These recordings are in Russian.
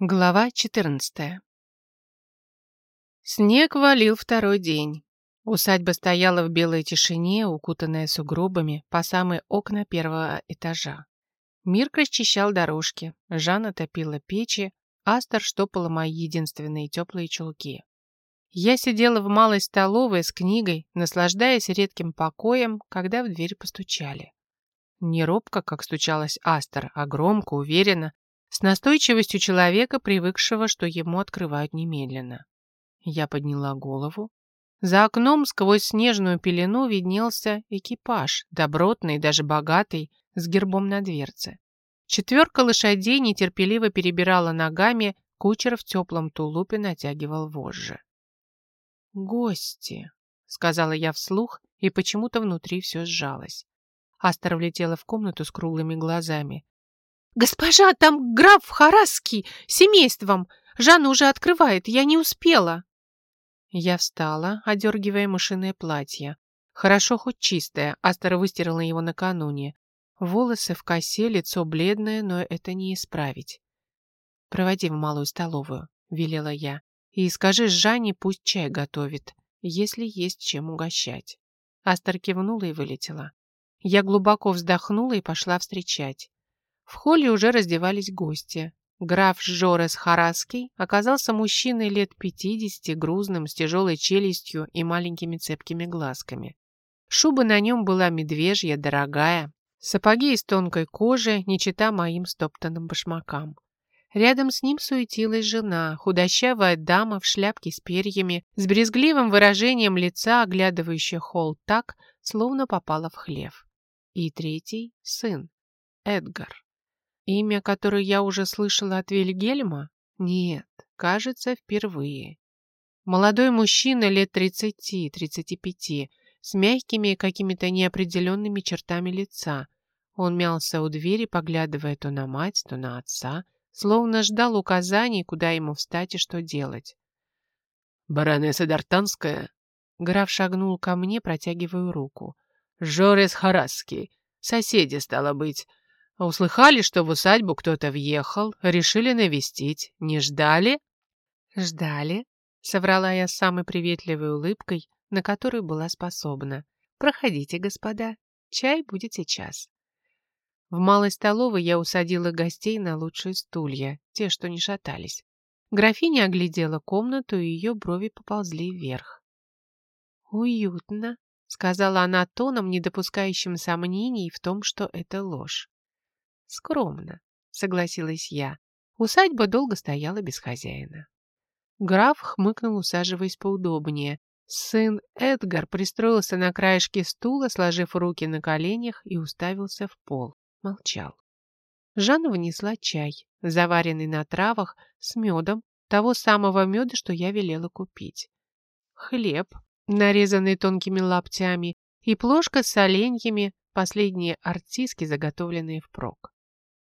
Глава 14 Снег валил второй день. Усадьба стояла в белой тишине, укутанная сугробами по самые окна первого этажа. Мирк расчищал дорожки, Жанна топила печи, Астер штопала мои единственные теплые чулки. Я сидела в малой столовой с книгой, наслаждаясь редким покоем, когда в дверь постучали. Не робко, как стучалась Астер, а громко, уверенно, с настойчивостью человека, привыкшего, что ему открывают немедленно. Я подняла голову. За окном сквозь снежную пелену виднелся экипаж, добротный, даже богатый, с гербом на дверце. Четверка лошадей нетерпеливо перебирала ногами, кучер в теплом тулупе натягивал вожжи. «Гости», — сказала я вслух, и почему-то внутри все сжалось. Астер влетела в комнату с круглыми глазами. «Госпожа, там граф Харасский с семейством! Жанна уже открывает, я не успела!» Я встала, одергивая мышиное платье. Хорошо хоть чистое, Астер выстирала его накануне. Волосы в косе, лицо бледное, но это не исправить. «Проводи в малую столовую», — велела я. «И скажи Жанне, пусть чай готовит, если есть чем угощать». Астер кивнула и вылетела. Я глубоко вздохнула и пошла встречать. В холле уже раздевались гости. Граф Жорес Хараский оказался мужчиной лет пятидесяти, грузным, с тяжелой челюстью и маленькими цепкими глазками. Шуба на нем была медвежья, дорогая, сапоги из тонкой кожи, не чита моим стоптанным башмакам. Рядом с ним суетилась жена, худощавая дама в шляпке с перьями, с брезгливым выражением лица, оглядывающая холл так, словно попала в хлев. И третий — сын, Эдгар. Имя, которое я уже слышала от Вильгельма? Нет, кажется, впервые. Молодой мужчина лет 30-35, с мягкими какими-то неопределенными чертами лица. Он мялся у двери, поглядывая то на мать, то на отца, словно ждал указаний, куда ему встать и что делать. «Баронесса Дартанская?» Граф шагнул ко мне, протягивая руку. «Жорес Харасский. Соседи, стало быть. Услыхали, что в усадьбу кто-то въехал, решили навестить. Не ждали? Ждали, соврала я с самой приветливой улыбкой, на которую была способна. Проходите, господа, чай будет сейчас. В малой столовой я усадила гостей на лучшие стулья, те, что не шатались. Графиня оглядела комнату, и ее брови поползли вверх. «Уютно», — сказала она тоном, не допускающим сомнений в том, что это ложь. Скромно, согласилась я. Усадьба долго стояла без хозяина. Граф хмыкнул, усаживаясь поудобнее. Сын Эдгар пристроился на краешке стула, сложив руки на коленях и уставился в пол. Молчал. Жанна внесла чай, заваренный на травах, с медом, того самого меда, что я велела купить. Хлеб, нарезанный тонкими лаптями, и плошка с оленьями, последние артиски, заготовленные впрок.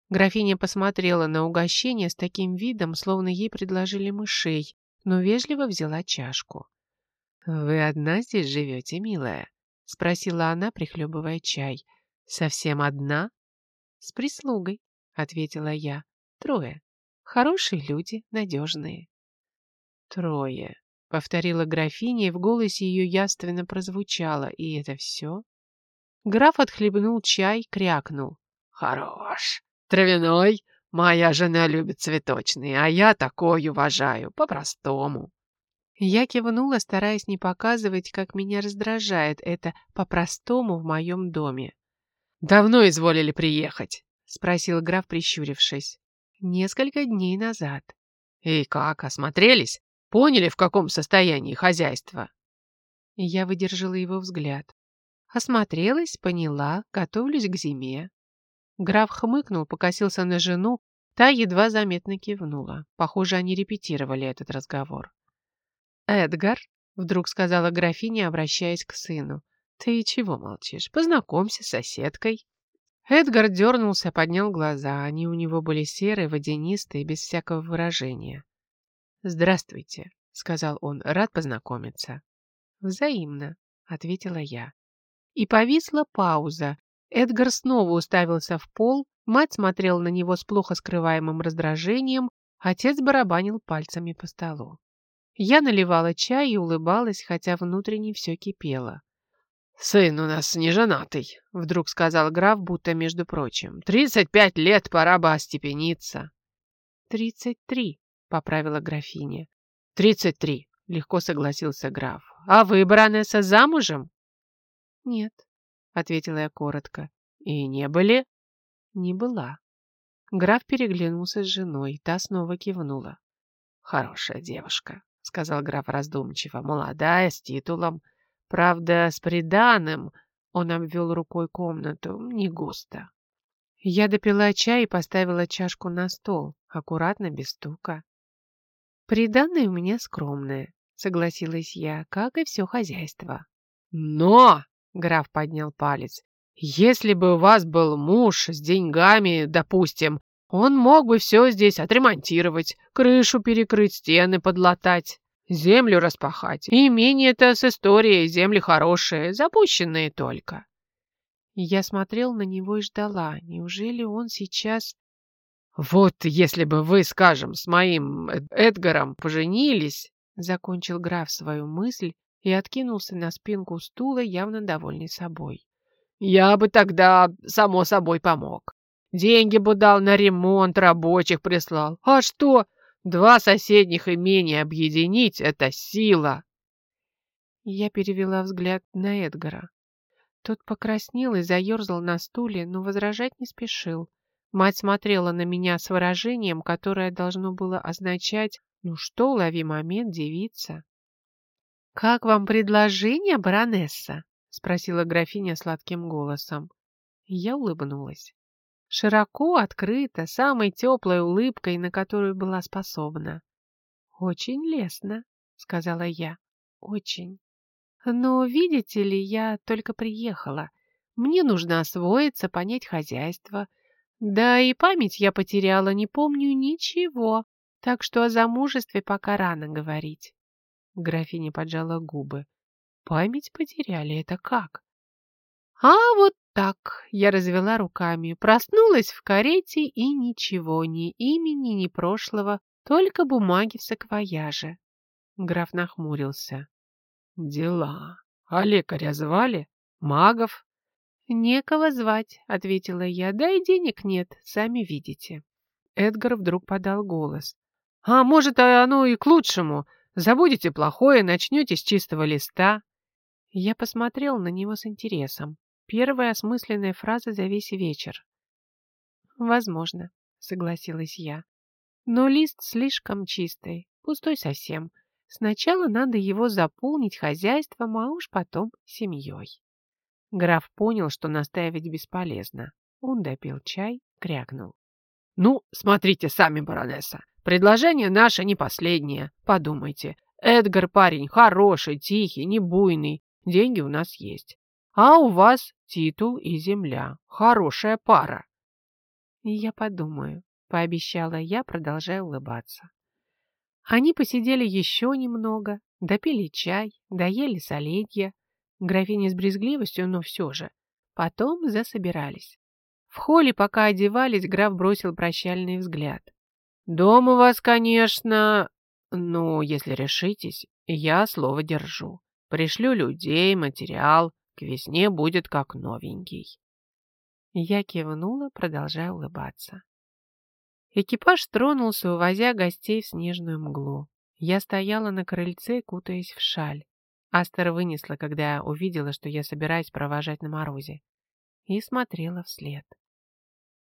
Графиня посмотрела на угощение с таким видом, словно ей предложили мышей, но вежливо взяла чашку. «Вы одна здесь живете, милая?» — спросила она, прихлебывая чай. «Совсем одна?» «С прислугой», — ответила я. «Трое. Хорошие люди, надежные». «Трое», — повторила графиня, и в голосе ее явственно прозвучало. «И это все?» Граф отхлебнул чай, крякнул. «Хорош! Травяной? Моя жена любит цветочный, а я такой уважаю, по-простому. Я кивнула, стараясь не показывать, как меня раздражает это по-простому в моем доме. «Давно изволили приехать?» — спросил граф, прищурившись. «Несколько дней назад». «И как, осмотрелись? Поняли, в каком состоянии хозяйство?» Я выдержала его взгляд. Осмотрелась, поняла, готовлюсь к зиме. Граф хмыкнул, покосился на жену, та едва заметно кивнула. Похоже, они репетировали этот разговор. «Эдгар», — вдруг сказала графиня, обращаясь к сыну, — «ты чего молчишь? Познакомься с соседкой». Эдгар дернулся, поднял глаза. Они у него были серые, водянистые, без всякого выражения. «Здравствуйте», — сказал он, — «рад познакомиться». «Взаимно», — ответила я. И повисла пауза, Эдгар снова уставился в пол, мать смотрела на него с плохо скрываемым раздражением, Отец барабанил пальцами по столу. Я наливала чай и улыбалась, хотя внутренне все кипело. «Сын у нас не женатый», — вдруг сказал граф, будто между прочим. «Тридцать пять лет, пора бы остепениться». «Тридцать три», — поправила графиня. «Тридцать три», — легко согласился граф. «А вы, баронесса, замужем?» «Нет», — ответила я коротко. «И не были?» «Не была». Граф переглянулся с женой, та снова кивнула. «Хорошая девушка», — сказал граф раздумчиво, — «молодая, с титулом». Правда, с приданым, он обвел рукой комнату, не густо. Я допила чай и поставила чашку на стол, аккуратно, без стука. Приданное у меня скромное, согласилась я, как и все хозяйство. Но, граф поднял палец, если бы у вас был муж с деньгами, допустим, он мог бы все здесь отремонтировать, крышу перекрыть, стены подлатать. Землю распахать. Имение-то с историей, земли хорошие, запущенные только. Я смотрел на него и ждала. Неужели он сейчас... Вот если бы вы, скажем, с моим Эдгаром поженились, закончил граф свою мысль и откинулся на спинку стула, явно довольный собой. Я бы тогда, само собой, помог. Деньги бы дал на ремонт, рабочих прислал. А что? Два соседних имения объединить — это сила. Я перевела взгляд на Эдгара. Тот покраснел и заерзал на стуле, но возражать не спешил. Мать смотрела на меня с выражением, которое должно было означать «Ну что, лови момент, девица». «Как вам предложение, баронесса?» — спросила графиня сладким голосом. Я улыбнулась. Широко, открыто, самой теплой улыбкой, на которую была способна. «Очень лестно», — сказала я. «Очень. Но, видите ли, я только приехала. Мне нужно освоиться, понять хозяйство. Да и память я потеряла, не помню ничего, так что о замужестве пока рано говорить». Графиня поджала губы. «Память потеряли? Это как?» «А вот так, я развела руками, проснулась в карете и ничего, ни имени, ни прошлого, только бумаги в саквояже. Граф нахмурился. Дела. А лекаря звали? Магов? Некого звать, ответила я, да и денег нет, сами видите. Эдгар вдруг подал голос. А может, оно и к лучшему. Забудете плохое, начнете с чистого листа. Я посмотрел на него с интересом. Первая осмысленная фраза за весь вечер. «Возможно», — согласилась я. «Но лист слишком чистый, пустой совсем. Сначала надо его заполнить хозяйством, а уж потом семьей». Граф понял, что настаивать бесполезно. Он допил чай, крякнул. «Ну, смотрите сами, баронесса. Предложение наше не последнее. Подумайте. Эдгар парень хороший, тихий, не буйный. Деньги у нас есть. А у вас титул и земля. Хорошая пара. Я подумаю, пообещала я, продолжая улыбаться. Они посидели еще немного, допили чай, доели соленья. Графиня с брезгливостью, но все же. Потом засобирались. В холле, пока одевались, граф бросил прощальный взгляд. «Дом у вас, конечно, ну, если решитесь, я слово держу. Пришлю людей, материал, к весне будет как новенький. Я кивнула, продолжая улыбаться. Экипаж тронулся, увозя гостей в снежную мглу. Я стояла на крыльце, кутаясь в шаль. Астер вынесла, когда увидела, что я собираюсь провожать на морозе, и смотрела вслед.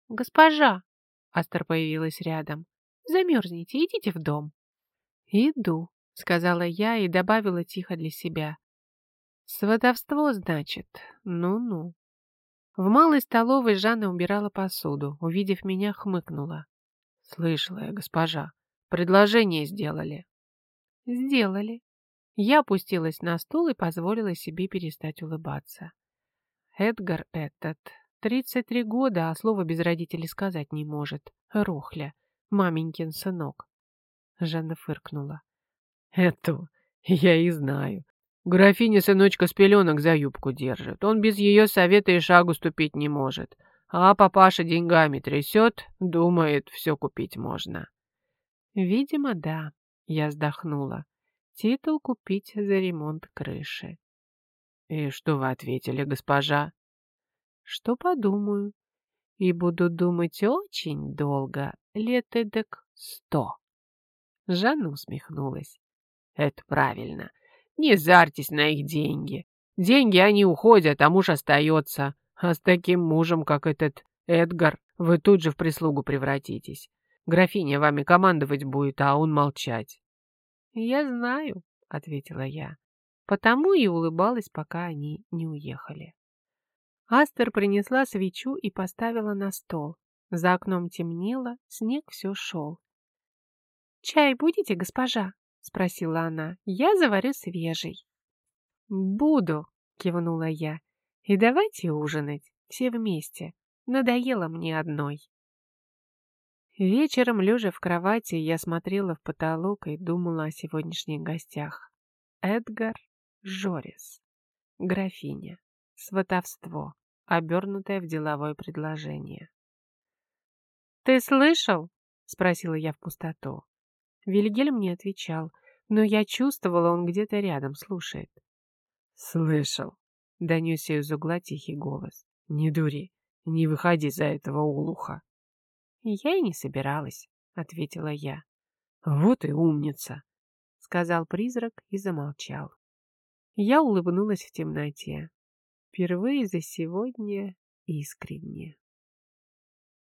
«Госпожа!» — Астер появилась рядом. «Замерзнете, идите в дом». «Иду», — сказала я и добавила тихо для себя. Сватовство, значит? Ну-ну. В малой столовой Жанна убирала посуду. Увидев меня, хмыкнула. Слышала я, госпожа. Предложение сделали. Сделали. Я опустилась на стул и позволила себе перестать улыбаться. Эдгар этот. Тридцать три года, а слова без родителей сказать не может. Рухля. Маменькин сынок. Жанна фыркнула. Эту я и знаю. Графиня сыночка с пеленок за юбку держит. Он без ее совета и шагу ступить не может. А папаша деньгами трясет, думает, все купить можно. Видимо, да. Я вздохнула. Титул купить за ремонт крыши. И что вы ответили, госпожа? Что подумаю. И буду думать очень долго, лет эдак сто. Жанна усмехнулась. Это правильно. Не зарьтесь на их деньги. Деньги они уходят, а муж остается. А с таким мужем, как этот Эдгар, вы тут же в прислугу превратитесь. Графиня вами командовать будет, а он молчать. «Я знаю», — ответила я, потому и улыбалась, пока они не уехали. Астер принесла свечу и поставила на стол. За окном темнело, снег все шел. «Чай будете, госпожа?» — спросила она. «Я заварю свежий». «Буду», — кивнула я. «И давайте ужинать, все вместе. Надоело мне одной». Вечером, лежа в кровати, я смотрела в потолок и думала о сегодняшних гостях. Эдгар Жорис. Графиня. Сватовство, обернутое в деловое предложение. «Ты слышал?» — спросила я в пустоту. Вильгельм не отвечал, но я чувствовала, он где-то рядом слушает. «Слышал», — донесся из угла тихий голос. «Не дури, не выходи за этого улуха». «Я и не собиралась», — ответила я. «Вот и умница», — сказал призрак и замолчал. Я улыбнулась в темноте. Впервые за сегодня искренне.